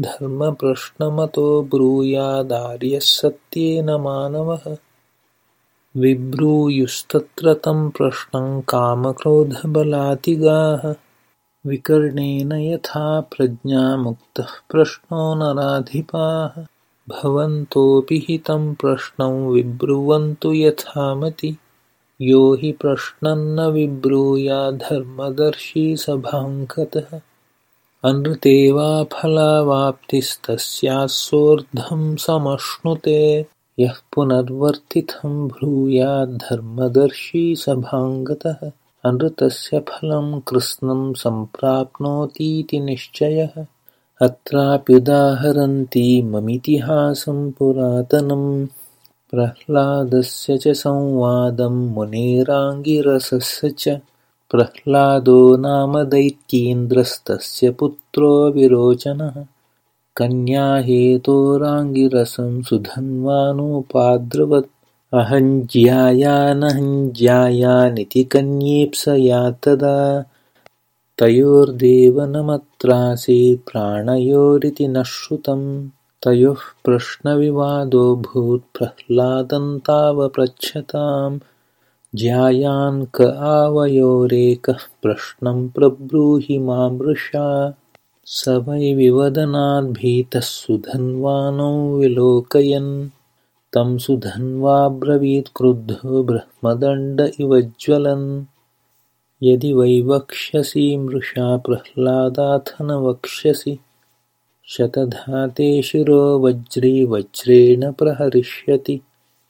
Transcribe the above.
धर्मप्रश्नमतो ब्रूयादार्यः सत्येन मानवः। विब्रूयुस्तत्र तं प्रश्नं कामक्रोधबलातिगाः विकर्णेन यथा प्रज्ञामुक्तः प्रश्नो नराधिपाः। भवन्तोऽपि हि तं प्रश्नं विब्रुवन्तु यथामति। यो हि प्रश्नं न विब्रूयाद्धर्मदर्शी सभाङ्कतः अनृते वा फलावाप्तिस्तस्यास्सोर्ध्वं समश्नुते यः पुनर्वर्तितं ब्रूयाद्धर्मदर्शी सभाङ्गतः। अनृतस्य फलं कृत्स्नं सम्प्राप्नोतीति निश्चयः। अत्राप्युदाहरन्तीममितिहासं पुरातनं प्रह्लादस्य च संवादं मुनेराङ्गिरसस्य च प्रह्लादो नाम दैत्येन्द्रस्तस्य पुत्रो विरोचनः। कन्याहेतोराङ्गिरसं सुधन्वानुपाद्रवत्। अहञ्ज्यायानहञ्ज्यायानिति कन्येप्सया तदा। तयोर्देवनमत्रासीत् प्राणयोरिति न श्रुतं तयोः प्रश्नविवादोऽभूत् प्रह्लादन्तावपृच्छतां ज्यायान् क आवयोरेकः प्रश्नं प्रब्रूहि मामृषा स वै विवदनाद्भीतः सुधन्वानं विलोकयन्। तं सुधन्वाब्रवीत्क्रुद्धो ब्रह्मदण्ड इव ज्वलन्। यदि वै वक्ष्यसि मृषा प्रह्लादाथ न वक्ष्यसि शतधा ते शिरो वज्री वज्रेण प्रहरिष्यति